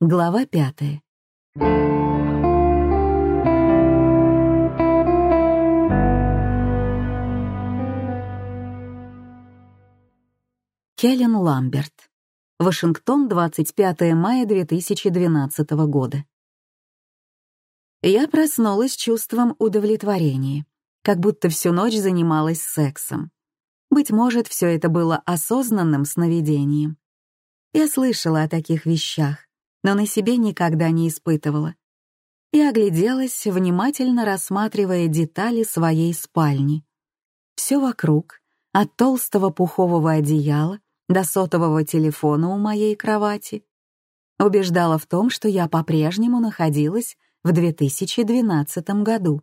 Глава пятая. Келлен Ламберт. Вашингтон, 25 мая 2012 года. Я проснулась чувством удовлетворения, как будто всю ночь занималась сексом. Быть может, все это было осознанным сновидением. Я слышала о таких вещах, но на себе никогда не испытывала. Я огляделась, внимательно рассматривая детали своей спальни. Все вокруг, от толстого пухового одеяла до сотового телефона у моей кровати, убеждала в том, что я по-прежнему находилась в 2012 году.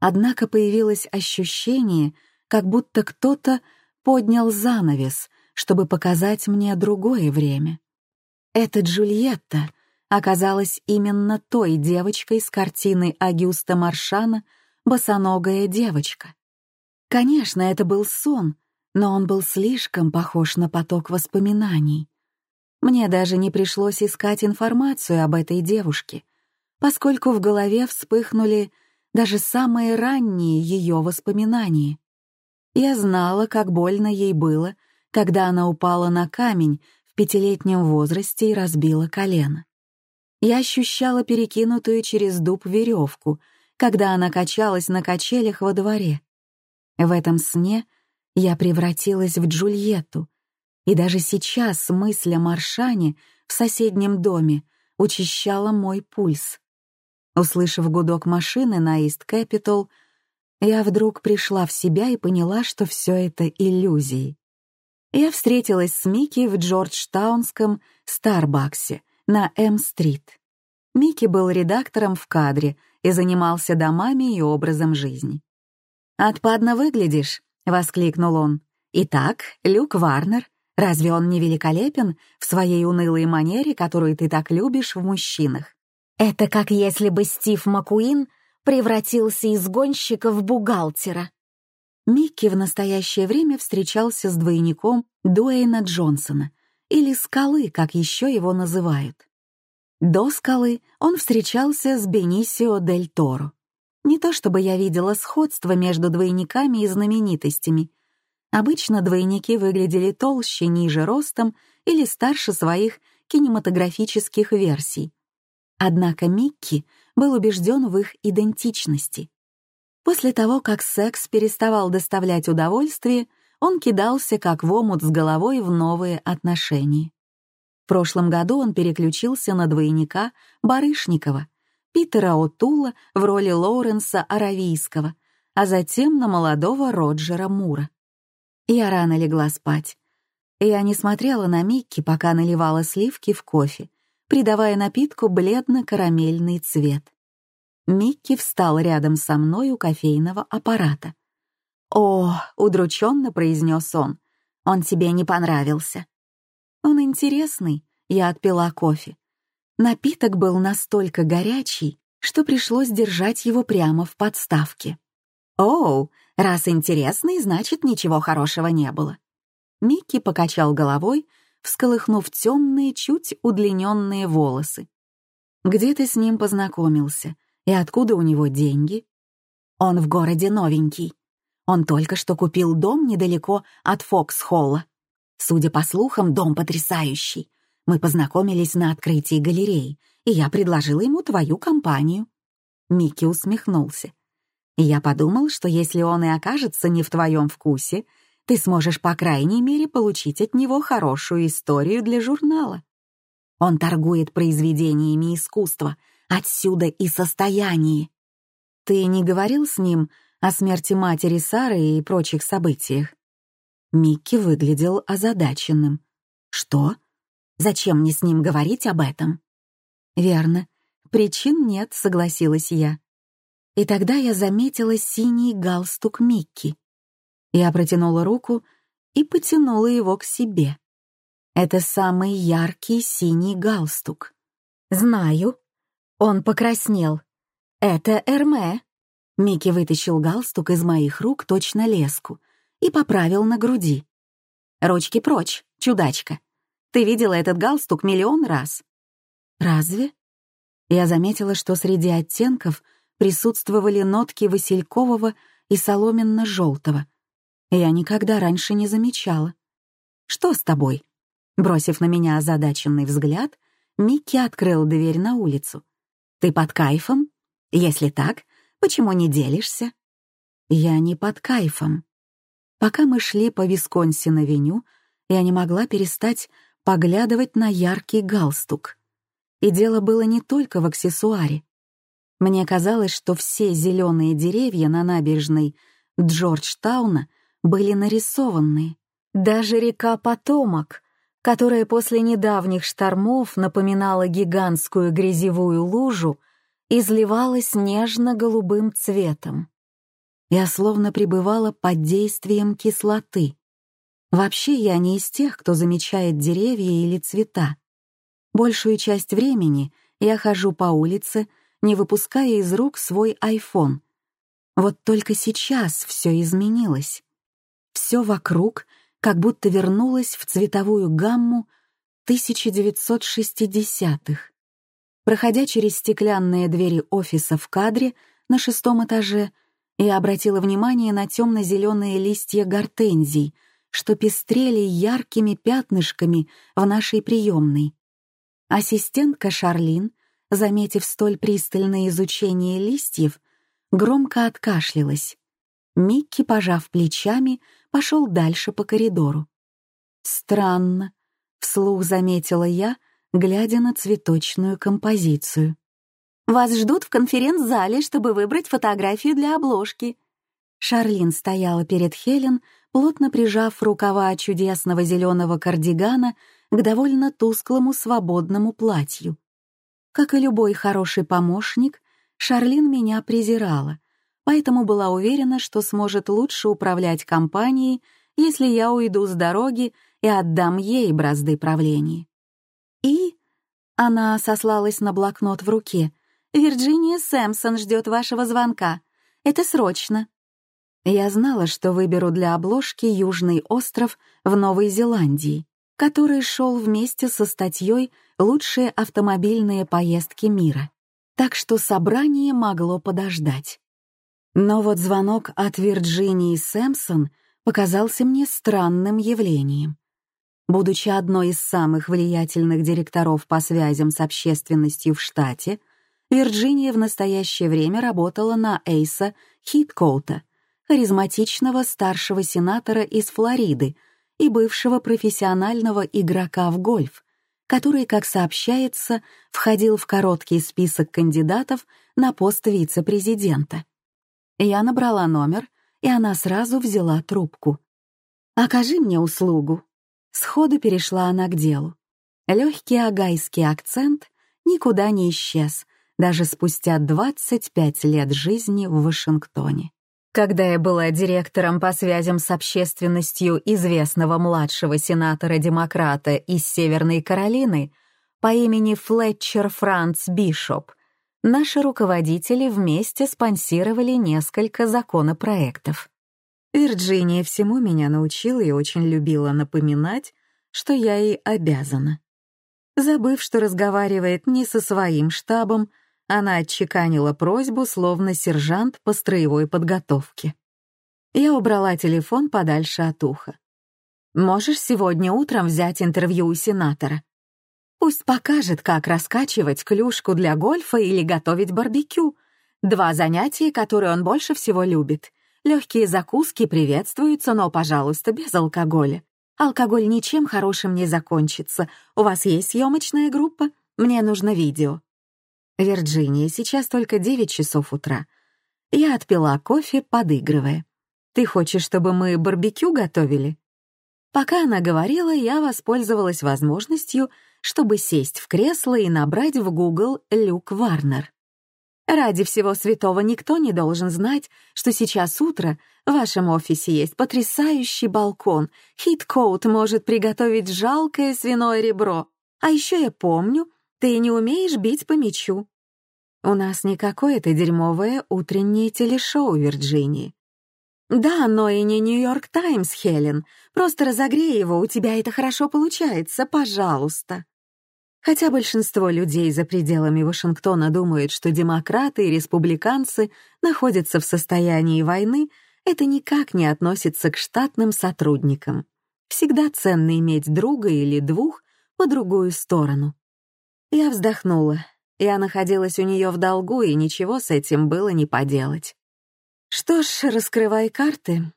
Однако появилось ощущение, как будто кто-то поднял занавес, чтобы показать мне другое время. Эта Джульетта оказалась именно той девочкой с картины Агюста Маршана «Босоногая девочка». Конечно, это был сон, но он был слишком похож на поток воспоминаний. Мне даже не пришлось искать информацию об этой девушке, поскольку в голове вспыхнули даже самые ранние ее воспоминания. Я знала, как больно ей было, когда она упала на камень пятилетнем возрасте и разбила колено. Я ощущала перекинутую через дуб веревку, когда она качалась на качелях во дворе. В этом сне — я превратилась в Джульетту, и даже сейчас мысль о Маршане в соседнем доме учащала мой пульс. Услышав гудок машины на Ист Кэпитол, я вдруг пришла в себя и поняла, что все это иллюзии. Я встретилась с Микки в Джорджтаунском Старбаксе на М-стрит. Микки был редактором в кадре и занимался домами и образом жизни. «Отпадно выглядишь», — воскликнул он. «Итак, Люк Варнер, разве он не великолепен в своей унылой манере, которую ты так любишь в мужчинах? Это как если бы Стив Макуин превратился из гонщика в бухгалтера». Микки в настоящее время встречался с двойником Дуэйна Джонсона, или Скалы, как еще его называют. До Скалы он встречался с Бенисио Дель Торо. Не то чтобы я видела сходство между двойниками и знаменитостями. Обычно двойники выглядели толще, ниже ростом или старше своих кинематографических версий. Однако Микки был убежден в их идентичности. После того, как секс переставал доставлять удовольствие, он кидался как в омут с головой в новые отношения. В прошлом году он переключился на двойника Барышникова — Питера О'Тула в роли Лоуренса Аравийского, а затем на молодого Роджера Мура. Я рано легла спать. Я не смотрела на Микки, пока наливала сливки в кофе, придавая напитку бледно-карамельный цвет. Микки встал рядом со мной у кофейного аппарата. «О!» — удрученно произнес он. «Он тебе не понравился». «Он интересный», — я отпила кофе. Напиток был настолько горячий, что пришлось держать его прямо в подставке. «Оу, раз интересный, значит, ничего хорошего не было». Микки покачал головой, всколыхнув темные, чуть удлиненные волосы. «Где ты с ним познакомился? И откуда у него деньги?» «Он в городе новенький. Он только что купил дом недалеко от Фокс-Холла. Судя по слухам, дом потрясающий. Мы познакомились на открытии галереи, и я предложила ему твою компанию». Микки усмехнулся. «Я подумал, что если он и окажется не в твоем вкусе, ты сможешь, по крайней мере, получить от него хорошую историю для журнала. Он торгует произведениями искусства, отсюда и состояние. Ты не говорил с ним о смерти матери Сары и прочих событиях?» Микки выглядел озадаченным. «Что?» Зачем мне с ним говорить об этом? Верно. Причин нет, согласилась я. И тогда я заметила синий галстук Микки. Я протянула руку и потянула его к себе. Это самый яркий синий галстук. Знаю. Он покраснел. Это Эрме. Микки вытащил галстук из моих рук точно леску и поправил на груди. «Ручки прочь, чудачка. Ты видела этот галстук миллион раз. Разве? Я заметила, что среди оттенков присутствовали нотки василькового и соломенно-желтого. Я никогда раньше не замечала. «Что с тобой?» Бросив на меня озадаченный взгляд, Микки открыл дверь на улицу. «Ты под кайфом? Если так, почему не делишься?» «Я не под кайфом». Пока мы шли по Висконсин-авеню, я не могла перестать поглядывать на яркий галстук. И дело было не только в аксессуаре. Мне казалось, что все зеленые деревья на набережной Джорджтауна были нарисованные. Даже река Потомок, которая после недавних штормов напоминала гигантскую грязевую лужу, изливалась нежно-голубым цветом. Я словно пребывала под действием кислоты. Вообще я не из тех, кто замечает деревья или цвета. Большую часть времени я хожу по улице, не выпуская из рук свой iPhone. Вот только сейчас все изменилось. Все вокруг как будто вернулось в цветовую гамму 1960-х. Проходя через стеклянные двери офиса в кадре на шестом этаже, я обратила внимание на темно-зеленые листья гортензий, что пестрели яркими пятнышками в нашей приемной. Ассистентка Шарлин, заметив столь пристальное изучение листьев, громко откашлялась. Микки, пожав плечами, пошел дальше по коридору. «Странно», — вслух заметила я, глядя на цветочную композицию. «Вас ждут в конференц-зале, чтобы выбрать фотографию для обложки». Шарлин стояла перед Хелен, плотно прижав рукава чудесного зеленого кардигана к довольно тусклому свободному платью. Как и любой хороший помощник, Шарлин меня презирала, поэтому была уверена, что сможет лучше управлять компанией, если я уйду с дороги и отдам ей бразды правления. И она сослалась на блокнот в руке. «Вирджиния Сэмпсон ждет вашего звонка. Это срочно». Я знала, что выберу для обложки Южный остров в Новой Зеландии который шел вместе со статьей «Лучшие автомобильные поездки мира». Так что собрание могло подождать. Но вот звонок от Вирджинии Сэмпсон показался мне странным явлением. Будучи одной из самых влиятельных директоров по связям с общественностью в штате, Вирджиния в настоящее время работала на Эйса Хиткоута, харизматичного старшего сенатора из Флориды, и бывшего профессионального игрока в гольф, который, как сообщается, входил в короткий список кандидатов на пост вице-президента. Я набрала номер, и она сразу взяла трубку. «Окажи мне услугу». Сходу перешла она к делу. Легкий агайский акцент никуда не исчез, даже спустя 25 лет жизни в Вашингтоне. Когда я была директором по связям с общественностью известного младшего сенатора-демократа из Северной Каролины по имени Флетчер Франц Бишоп, наши руководители вместе спонсировали несколько законопроектов. Вирджиния всему меня научила и очень любила напоминать, что я ей обязана. Забыв, что разговаривает не со своим штабом, она отчеканила просьбу, словно сержант по строевой подготовке. Я убрала телефон подальше от уха. «Можешь сегодня утром взять интервью у сенатора? Пусть покажет, как раскачивать клюшку для гольфа или готовить барбекю. Два занятия, которые он больше всего любит. Легкие закуски приветствуются, но, пожалуйста, без алкоголя. Алкоголь ничем хорошим не закончится. У вас есть съемочная группа? Мне нужно видео. «Вирджиния, сейчас только девять часов утра». Я отпила кофе, подыгрывая. «Ты хочешь, чтобы мы барбекю готовили?» Пока она говорила, я воспользовалась возможностью, чтобы сесть в кресло и набрать в Google «Люк Варнер». Ради всего святого никто не должен знать, что сейчас утро в вашем офисе есть потрясающий балкон. Хиткоут может приготовить жалкое свиное ребро. А еще я помню, ты не умеешь бить по мячу. У нас не какое-то дерьмовое утреннее телешоу Вирджинии. Да, но и не Нью-Йорк Таймс, Хелен. Просто разогрей его, у тебя это хорошо получается, пожалуйста. Хотя большинство людей за пределами Вашингтона думают, что демократы и республиканцы находятся в состоянии войны, это никак не относится к штатным сотрудникам. Всегда ценно иметь друга или двух по другую сторону. Я вздохнула. Я находилась у нее в долгу, и ничего с этим было не поделать. Что ж, раскрывай карты.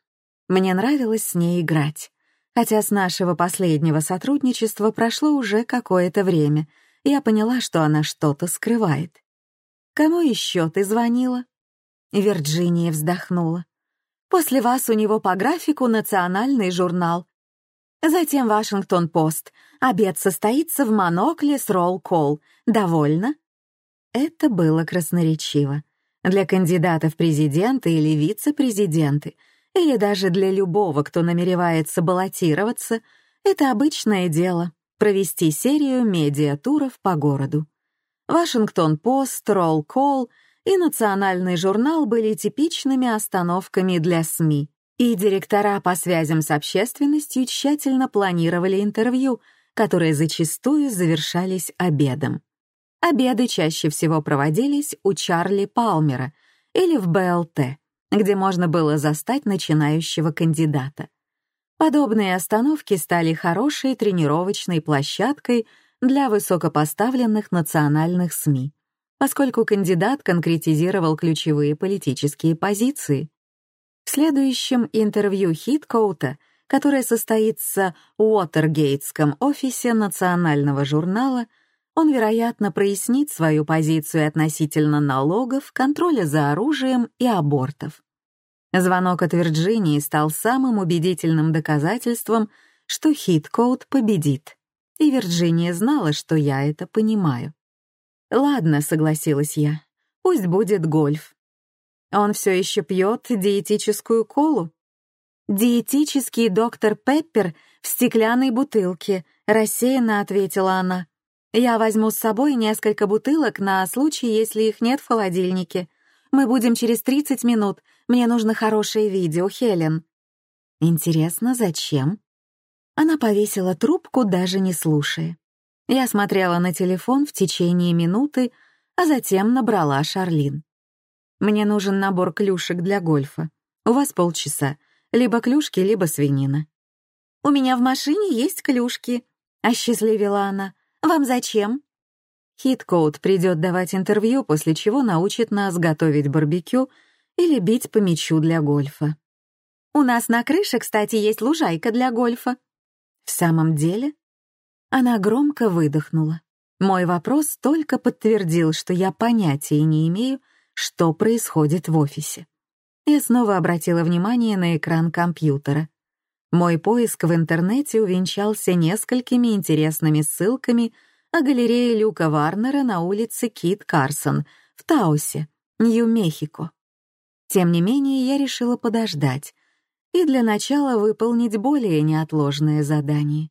Мне нравилось с ней играть хотя с нашего последнего сотрудничества прошло уже какое-то время, я поняла, что она что-то скрывает. «Кому еще ты звонила?» Вирджиния вздохнула. «После вас у него по графику национальный журнал. Затем Вашингтон-Пост. Обед состоится в монокле с ролл-колл. Довольно?» Это было красноречиво. Для кандидатов президенты или вице-президенты — или даже для любого, кто намеревается баллотироваться, это обычное дело — провести серию медиатуров по городу. Вашингтон-Пост, Ролл-Колл и Национальный журнал были типичными остановками для СМИ, и директора по связям с общественностью тщательно планировали интервью, которые зачастую завершались обедом. Обеды чаще всего проводились у Чарли Палмера или в БЛТ — где можно было застать начинающего кандидата. Подобные остановки стали хорошей тренировочной площадкой для высокопоставленных национальных СМИ, поскольку кандидат конкретизировал ключевые политические позиции. В следующем интервью Хиткоута, которое состоится в Уотергейтском офисе национального журнала, он, вероятно, прояснит свою позицию относительно налогов, контроля за оружием и абортов. Звонок от Вирджинии стал самым убедительным доказательством, что Хиткоут победит. И Вирджиния знала, что я это понимаю. «Ладно», — согласилась я, — «пусть будет гольф». «Он все еще пьет диетическую колу?» «Диетический доктор Пеппер в стеклянной бутылке», — рассеянно ответила она. «Я возьму с собой несколько бутылок на случай, если их нет в холодильнике. Мы будем через 30 минут. Мне нужно хорошее видео, Хелен». «Интересно, зачем?» Она повесила трубку, даже не слушая. Я смотрела на телефон в течение минуты, а затем набрала Шарлин. «Мне нужен набор клюшек для гольфа. У вас полчаса. Либо клюшки, либо свинина». «У меня в машине есть клюшки», — осчастливила она. «Вам зачем?» Хиткоут придет давать интервью, после чего научит нас готовить барбекю или бить по мячу для гольфа. У нас на крыше, кстати, есть лужайка для гольфа. В самом деле? Она громко выдохнула. Мой вопрос только подтвердил, что я понятия не имею, что происходит в офисе. Я снова обратила внимание на экран компьютера. Мой поиск в интернете увенчался несколькими интересными ссылками — о галерее Люка Варнера на улице Кит Карсон в Таусе, Нью-Мехико. Тем не менее, я решила подождать и для начала выполнить более неотложное задание.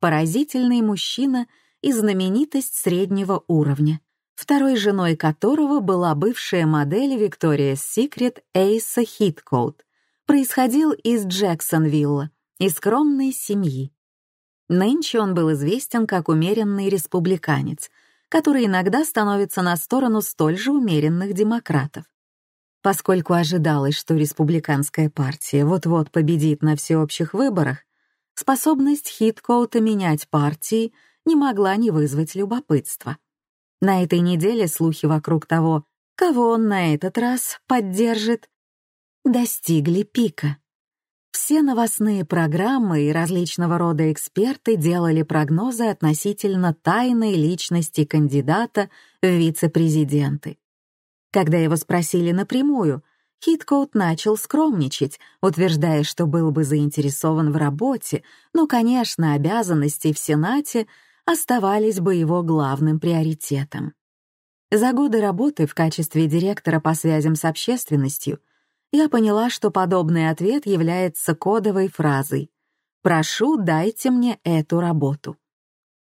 Поразительный мужчина и знаменитость среднего уровня, второй женой которого была бывшая модель Victoria's Secret Эйса Хиткоут, происходил из Джексонвилла, из скромной семьи. Нынче он был известен как умеренный республиканец, который иногда становится на сторону столь же умеренных демократов. Поскольку ожидалось, что республиканская партия вот-вот победит на всеобщих выборах, способность Хиткоута менять партии не могла не вызвать любопытства. На этой неделе слухи вокруг того, кого он на этот раз поддержит, достигли пика. Все новостные программы и различного рода эксперты делали прогнозы относительно тайной личности кандидата в вице-президенты. Когда его спросили напрямую, Хиткоут начал скромничать, утверждая, что был бы заинтересован в работе, но, конечно, обязанности в Сенате оставались бы его главным приоритетом. За годы работы в качестве директора по связям с общественностью я поняла, что подобный ответ является кодовой фразой «Прошу, дайте мне эту работу».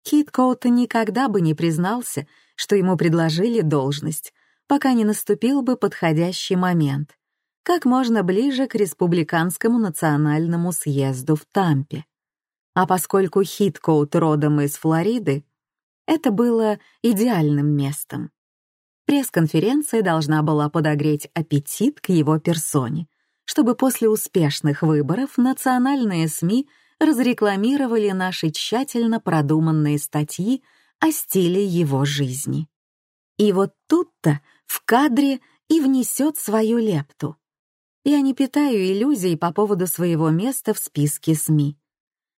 Хиткоут никогда бы не признался, что ему предложили должность, пока не наступил бы подходящий момент, как можно ближе к Республиканскому национальному съезду в Тампе. А поскольку Хиткоут родом из Флориды, Это было идеальным местом. Пресс-конференция должна была подогреть аппетит к его персоне, чтобы после успешных выборов национальные СМИ разрекламировали наши тщательно продуманные статьи о стиле его жизни. И вот тут-то в кадре и внесет свою лепту. Я не питаю иллюзий по поводу своего места в списке СМИ.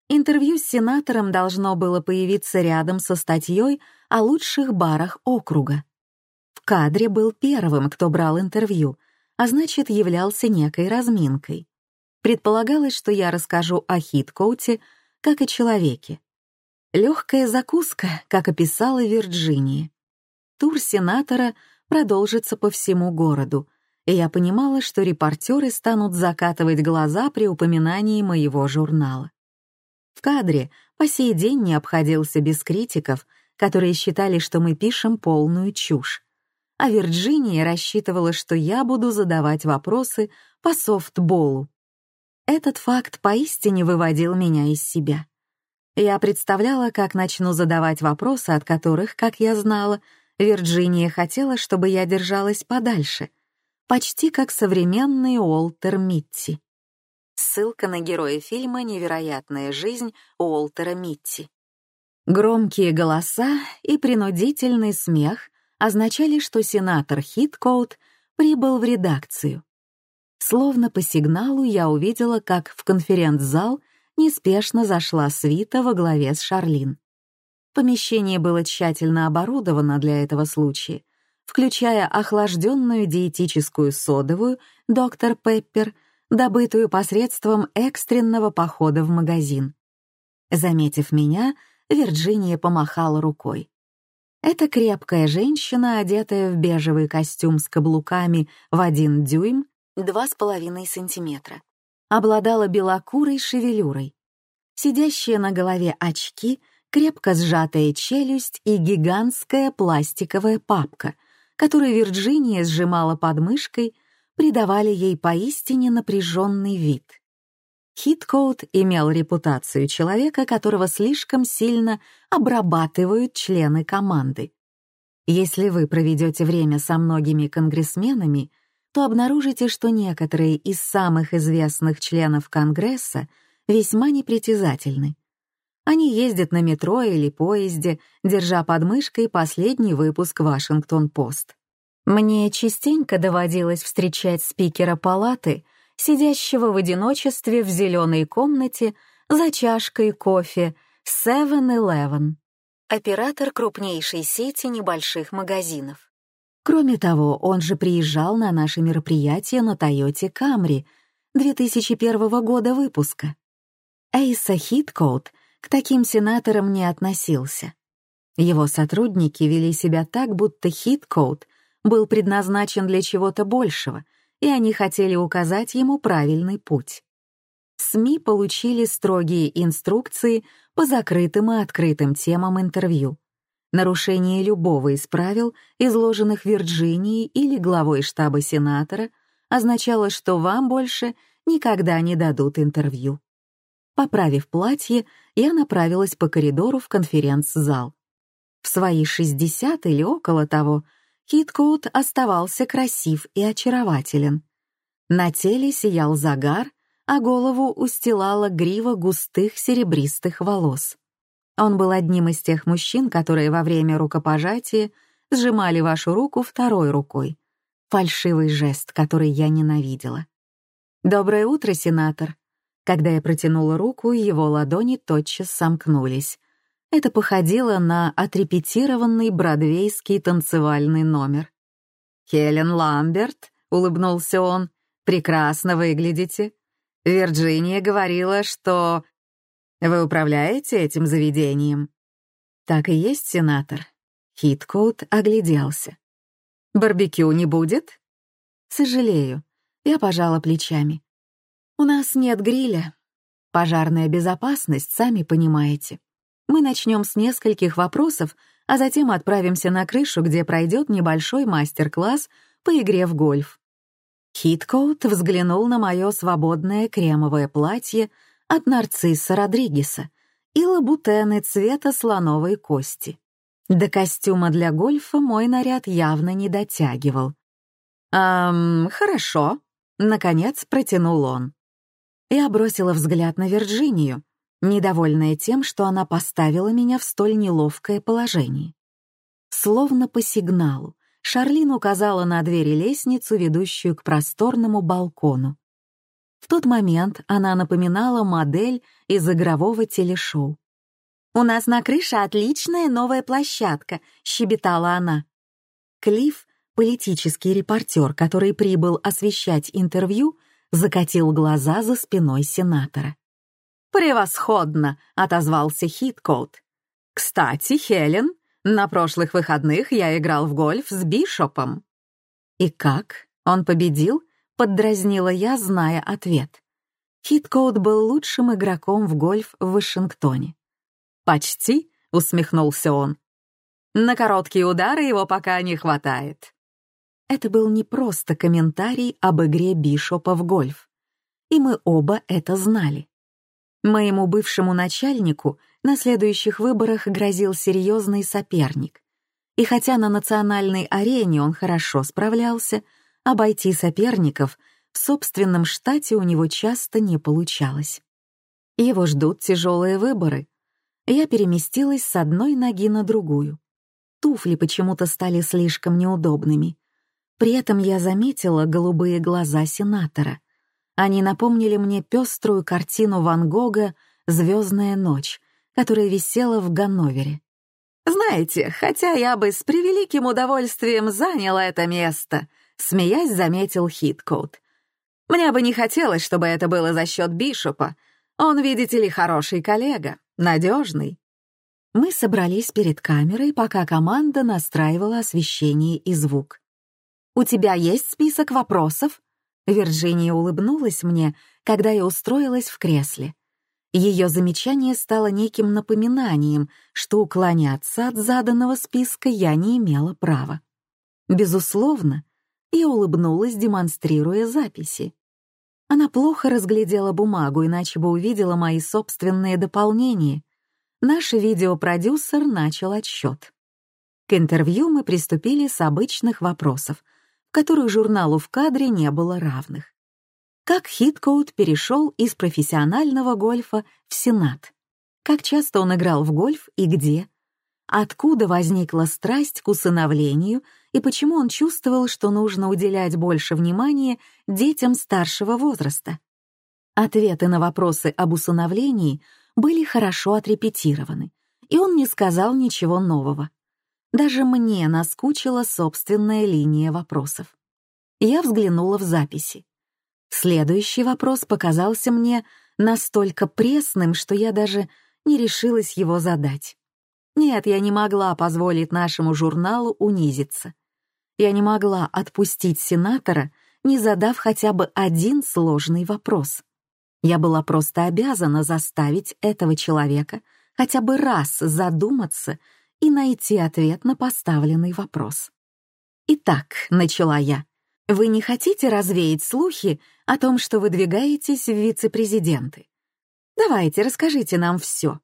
Интервью с сенатором должно было появиться рядом со статьей о лучших барах округа. Кадре был первым, кто брал интервью, а значит, являлся некой разминкой. Предполагалось, что я расскажу о Хиткоуте, как о человеке. Легкая закуска, как описала Вирджиния. Тур сенатора продолжится по всему городу, и я понимала, что репортеры станут закатывать глаза при упоминании моего журнала. В кадре по сей день не обходился без критиков, которые считали, что мы пишем полную чушь. А Вирджиния рассчитывала, что я буду задавать вопросы по софтболу. Этот факт поистине выводил меня из себя. Я представляла, как начну задавать вопросы, от которых, как я знала, Вирджиния хотела, чтобы я держалась подальше, почти как современный Уолтер Митти. Ссылка на героя фильма «Невероятная жизнь» Уолтера Митти. Громкие голоса и принудительный смех означали, что сенатор Хиткоут прибыл в редакцию. Словно по сигналу я увидела, как в конференц-зал неспешно зашла свита во главе с Шарлин. Помещение было тщательно оборудовано для этого случая, включая охлажденную диетическую содовую «Доктор Пеппер», добытую посредством экстренного похода в магазин. Заметив меня, Вирджиния помахала рукой. Эта крепкая женщина, одетая в бежевый костюм с каблуками в один дюйм, два с половиной сантиметра, обладала белокурой шевелюрой. Сидящие на голове очки, крепко сжатая челюсть и гигантская пластиковая папка, которую Вирджиния сжимала под мышкой, придавали ей поистине напряженный вид. Хиткоут имел репутацию человека, которого слишком сильно обрабатывают члены команды. Если вы проведете время со многими конгрессменами, то обнаружите, что некоторые из самых известных членов Конгресса весьма непритязательны. Они ездят на метро или поезде, держа под мышкой последний выпуск «Вашингтон-Пост». Мне частенько доводилось встречать спикера палаты — сидящего в одиночестве в зеленой комнате за чашкой кофе 7-Eleven, оператор крупнейшей сети небольших магазинов. Кроме того, он же приезжал на наши мероприятия на Тойоте Камри 2001 года выпуска. Эйса Хиткоут к таким сенаторам не относился. Его сотрудники вели себя так, будто Хиткоут был предназначен для чего-то большего — и они хотели указать ему правильный путь. СМИ получили строгие инструкции по закрытым и открытым темам интервью. Нарушение любого из правил, изложенных Вирджинией или главой штаба сенатора, означало, что вам больше никогда не дадут интервью. Поправив платье, я направилась по коридору в конференц-зал. В свои 60 или около того Хиткоут оставался красив и очарователен. На теле сиял загар, а голову устилала грива густых серебристых волос. Он был одним из тех мужчин, которые во время рукопожатия сжимали вашу руку второй рукой. Фальшивый жест, который я ненавидела. «Доброе утро, сенатор». Когда я протянула руку, его ладони тотчас сомкнулись, это походило на отрепетированный бродвейский танцевальный номер. «Хелен Ламберт», — улыбнулся он, — «прекрасно выглядите. Вирджиния говорила, что вы управляете этим заведением». «Так и есть, сенатор». Хиткоут огляделся. «Барбекю не будет?» «Сожалею». Я пожала плечами. «У нас нет гриля. Пожарная безопасность, сами понимаете. Мы начнем с нескольких вопросов, а затем отправимся на крышу, где пройдет небольшой мастер-класс по игре в гольф. Хиткоут взглянул на мое свободное кремовое платье от нарцисса Родригеса и лабутены цвета слоновой кости. До костюма для гольфа мой наряд явно не дотягивал. «Эм, хорошо», — наконец протянул он. Я бросила взгляд на Вирджинию, недовольная тем, что она поставила меня в столь неловкое положение. Словно по сигналу, Шарлин указала на двери лестницу, ведущую к просторному балкону. В тот момент она напоминала модель из игрового телешоу. «У нас на крыше отличная новая площадка», — щебетала она. Клифф, политический репортер, который прибыл освещать интервью, закатил глаза за спиной сенатора. «Превосходно!» — отозвался Хиткоут. «Кстати, Хелен, на прошлых выходных я играл в гольф с Бишопом». «И как? Он победил?» — поддразнила я, зная ответ. Хиткоут был лучшим игроком в гольф в Вашингтоне. «Почти», — усмехнулся он. «На короткие удары его пока не хватает». Это был не просто комментарий об игре Бишопа в гольф. И мы оба это знали. Моему бывшему начальнику на следующих выборах грозил серьезный соперник. И хотя на национальной арене он хорошо справлялся, обойти соперников в собственном штате у него часто не получалось. Его ждут тяжелые выборы, я переместилась с одной ноги на другую. Туфли почему-то стали слишком неудобными. При этом я заметила голубые глаза сенатора. Они напомнили мне пеструю картину Ван Гога «Звездная ночь», которая висела в Ганновере. «Знаете, хотя я бы с превеликим удовольствием заняла это место», — смеясь заметил Хиткоут. «Мне бы не хотелось, чтобы это было за счет Бишопа. Он, видите ли, хороший коллега надежный. Мы собрались перед камерой, пока команда настраивала освещение и звук. «У тебя есть список вопросов?» Вирджиния улыбнулась мне, когда я устроилась в кресле. Ее замечание стало неким напоминанием, что уклоняться от заданного списка я не имела права. Безусловно, я улыбнулась, демонстрируя записи. Она плохо разглядела бумагу, иначе бы увидела мои собственные дополнения. Наш видеопродюсер начал отсчет. К интервью мы приступили с обычных вопросов, которых журналу в кадре не было равных. Как Хиткоут перешел из профессионального гольфа в Сенат? Как часто он играл в гольф и где? Откуда возникла страсть к усыновлению и почему он чувствовал, что нужно уделять больше внимания детям старшего возраста? Ответы на вопросы об усыновлении были хорошо отрепетированы, и он не сказал ничего нового. Даже мне наскучила собственная линия вопросов. Я взглянула в записи. Следующий вопрос показался мне настолько пресным, что я даже не решилась его задать. Нет, я не могла позволить нашему журналу унизиться. Я не могла отпустить сенатора, не задав хотя бы один сложный вопрос. Я была просто обязана заставить этого человека хотя бы раз задуматься и найти ответ на поставленный вопрос. «Итак», — начала я, — «вы не хотите развеять слухи о том, что выдвигаетесь в вице-президенты? Давайте, расскажите нам все».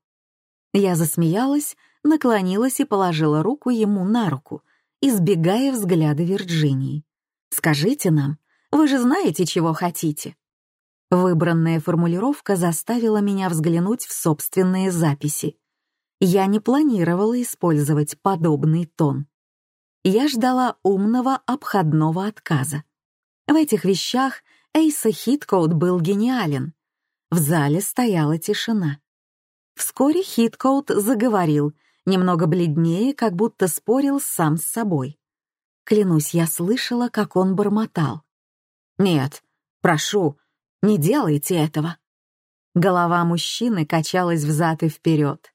Я засмеялась, наклонилась и положила руку ему на руку, избегая взгляда Вирджинии. «Скажите нам, вы же знаете, чего хотите». Выбранная формулировка заставила меня взглянуть в собственные записи. Я не планировала использовать подобный тон. Я ждала умного обходного отказа. В этих вещах Эйса Хиткоут был гениален. В зале стояла тишина. Вскоре Хиткоут заговорил, немного бледнее, как будто спорил сам с собой. Клянусь, я слышала, как он бормотал. «Нет, прошу, не делайте этого». Голова мужчины качалась взад и вперед.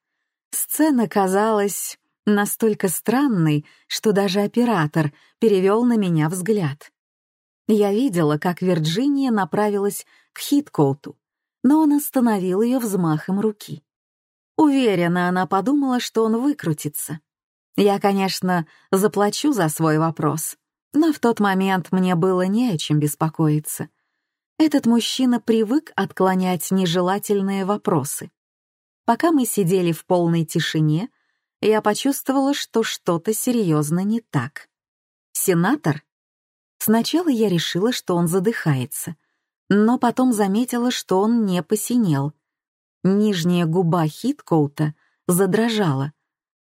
Сцена казалась настолько странной, что даже оператор перевел на меня взгляд. Я видела, как Вирджиния направилась к Хиткоуту, но он остановил ее взмахом руки. Уверена, она подумала, что он выкрутится. Я, конечно, заплачу за свой вопрос, но в тот момент мне было не о чем беспокоиться. Этот мужчина привык отклонять нежелательные вопросы. Пока мы сидели в полной тишине, я почувствовала, что что-то серьезно не так. Сенатор? Сначала я решила, что он задыхается, но потом заметила, что он не посинел. Нижняя губа Хиткоута задрожала.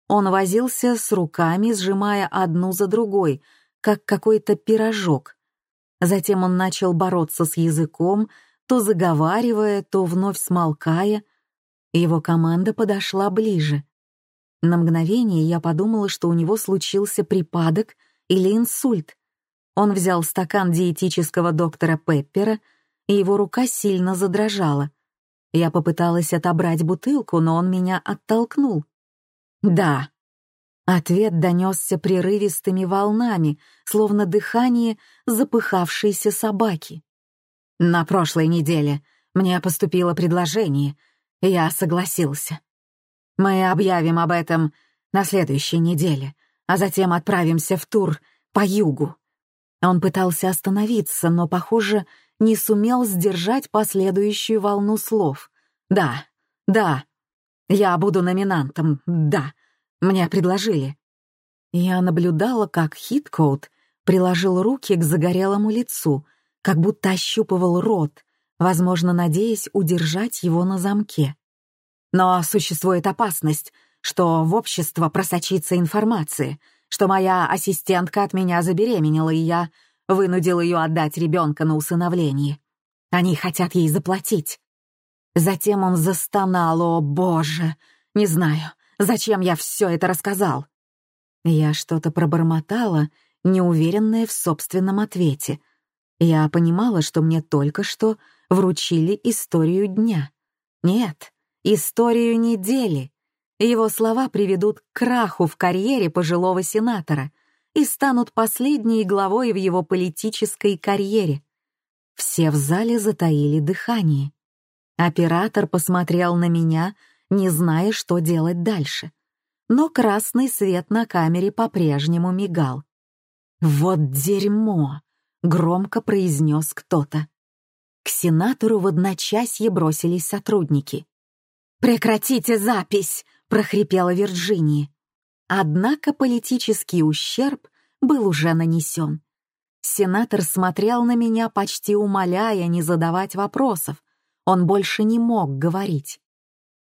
Он возился с руками, сжимая одну за другой, как какой-то пирожок. Затем он начал бороться с языком, то заговаривая, то вновь смолкая. Его команда подошла ближе. На мгновение я подумала, что у него случился припадок или инсульт. Он взял стакан диетического доктора Пеппера, и его рука сильно задрожала. Я попыталась отобрать бутылку, но он меня оттолкнул. «Да». Ответ донесся прерывистыми волнами, словно дыхание запыхавшейся собаки. «На прошлой неделе мне поступило предложение, я согласился. Мы объявим об этом на следующей неделе, а затем отправимся в тур по югу». Он пытался остановиться, но, похоже, не сумел сдержать последующую волну слов. «Да, да, я буду номинантом, да, мне предложили». Я наблюдала, как Хиткоут приложил руки к загорелому лицу, как будто ощупывал рот, возможно, надеясь удержать его на замке. Но существует опасность, что в общество просочится информация, что моя ассистентка от меня забеременела, и я вынудил ее отдать ребенка на усыновление. Они хотят ей заплатить. Затем он застонал, о боже, не знаю, зачем я все это рассказал. Я что-то пробормотала, неуверенная в собственном ответе. Я понимала, что мне только что вручили историю дня. Нет, историю недели. Его слова приведут к краху в карьере пожилого сенатора и станут последней главой в его политической карьере. Все в зале затаили дыхание. Оператор посмотрел на меня, не зная, что делать дальше. Но красный свет на камере по-прежнему мигал. «Вот дерьмо!» — громко произнес кто-то. К сенатору в одночасье бросились сотрудники. «Прекратите запись!» — прохрипела Вирджиния. Однако политический ущерб был уже нанесен. Сенатор смотрел на меня, почти умоляя не задавать вопросов, он больше не мог говорить.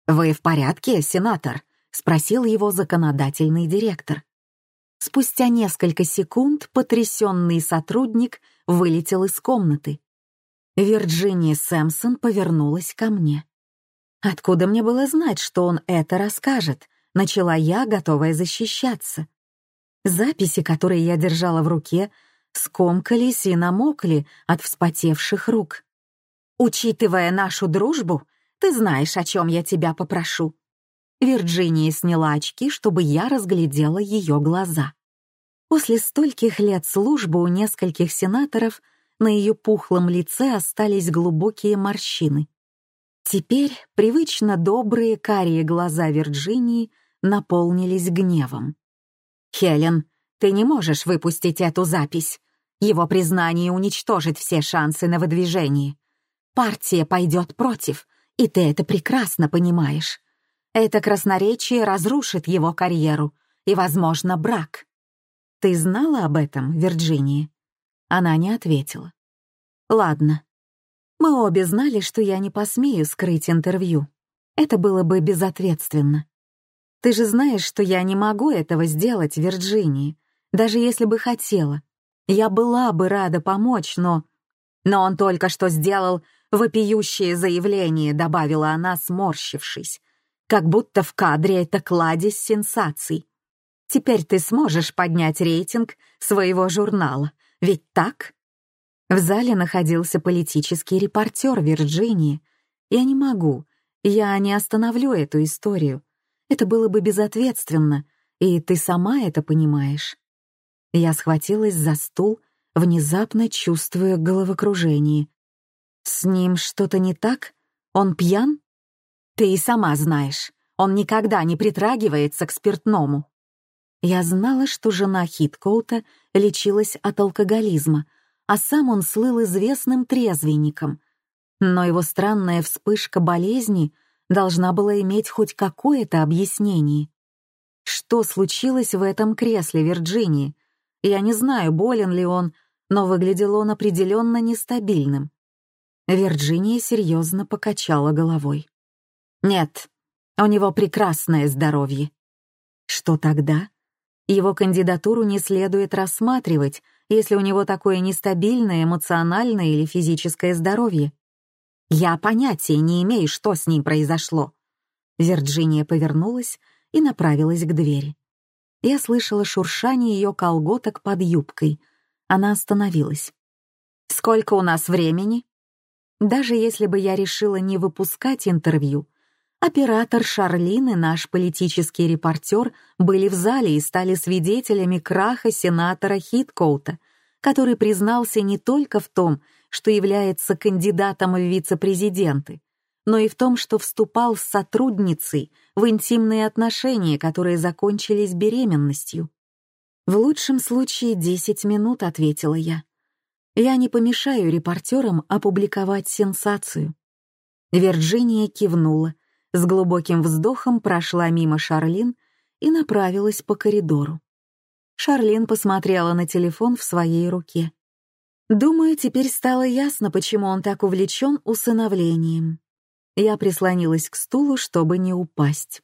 «Вы в порядке, сенатор?» — спросил его законодательный директор. Спустя несколько секунд потрясенный сотрудник вылетел из комнаты. Вирджиния Сэмпсон повернулась ко мне. «Откуда мне было знать, что он это расскажет?» — начала я, готовая защищаться. Записи, которые я держала в руке, скомкались и намокли от вспотевших рук. Учитывая нашу дружбу, ты знаешь, о чем я тебя попрошу». Вирджиния сняла очки, чтобы я разглядела ее глаза. После стольких лет службы у нескольких сенаторов на ее пухлом лице остались глубокие морщины. Теперь привычно добрые карие глаза Вирджинии наполнились гневом. «Хелен, ты не можешь выпустить эту запись. Его признание уничтожит все шансы на выдвижение. Партия пойдет против, и ты это прекрасно понимаешь. Это красноречие разрушит его карьеру и, возможно, брак. Ты знала об этом, Вирджиния? Она не ответила. Ладно. Мы обе знали, что я не посмею скрыть интервью. Это было бы безответственно. Ты же знаешь, что я не могу этого сделать, Вирджинии, даже если бы хотела. Я была бы рада помочь, но... Но он только что сделал вопиющее заявление», — добавила она, сморщившись. «Как будто в кадре это кладезь сенсаций. Теперь ты сможешь поднять рейтинг своего журнала, ведь так?» В зале находился политический репортер Вирджинии. «Я не могу, я не остановлю эту историю. Это было бы безответственно, и ты сама это понимаешь». Я схватилась за стул, внезапно чувствуя головокружение. «С ним что-то не так? Он пьян?» «Ты и сама знаешь, он никогда не притрагивается к спиртному». Я знала, что жена Хиткоута лечилась от алкоголизма, а сам он слыл известным трезвенником. Но его странная вспышка болезни должна была иметь хоть какое-то объяснение. Что случилось в этом кресле Вирджинии? Я не знаю, болен ли он, но выглядел он определенно нестабильным. Вирджиния серьезно покачала головой. «Нет, у него прекрасное здоровье». «Что тогда?» Его кандидатуру не следует рассматривать, если у него такое нестабильное эмоциональное или физическое здоровье. Я понятия не имею, что с ним произошло. Вирджиния повернулась и направилась к двери. Я слышала шуршание ее колготок под юбкой. Она остановилась. «Сколько у нас времени?» Даже если бы я решила не выпускать интервью, оператор Шарлин и наш политический репортер были в зале и стали свидетелями краха сенатора Хиткоута, который признался не только в том, что является кандидатом в вице-президенты, но и в том, что вступал с сотрудницей в интимные отношения, которые закончились беременностью. «В лучшем случае 10 минут», — ответила я. «Я не помешаю репортерам опубликовать сенсацию». Вирджиния кивнула, с глубоким вздохом прошла мимо Шарлин и направилась по коридору. Шарлин посмотрела на телефон в своей руке. Думаю, теперь стало ясно, почему он так увлечен усыновлением. Я прислонилась к стулу, чтобы не упасть.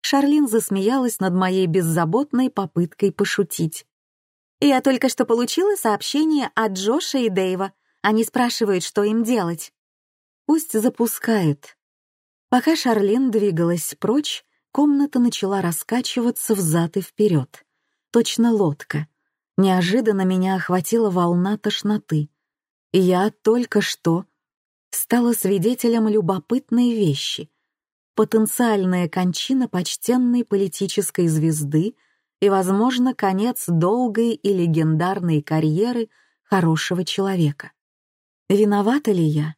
Шарлин засмеялась над моей беззаботной попыткой пошутить. «Я только что получила сообщение от Джоша и Дэйва. Они спрашивают, что им делать». «Пусть запускают». Пока Шарлин двигалась прочь, комната начала раскачиваться взад и вперед. Точно лодка. Неожиданно меня охватила волна тошноты. Я только что стала свидетелем любопытной вещи — потенциальная кончина почтенной политической звезды и, возможно, конец долгой и легендарной карьеры хорошего человека. Виновата ли я?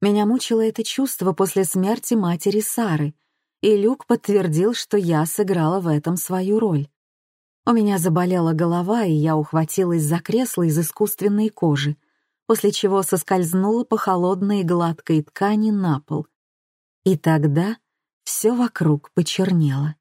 Меня мучило это чувство после смерти матери Сары, и Люк подтвердил, что я сыграла в этом свою роль. У меня заболела голова, и я ухватилась за кресло из искусственной кожи — после чего соскользнула по холодной гладкой ткани на пол. И тогда все вокруг почернело.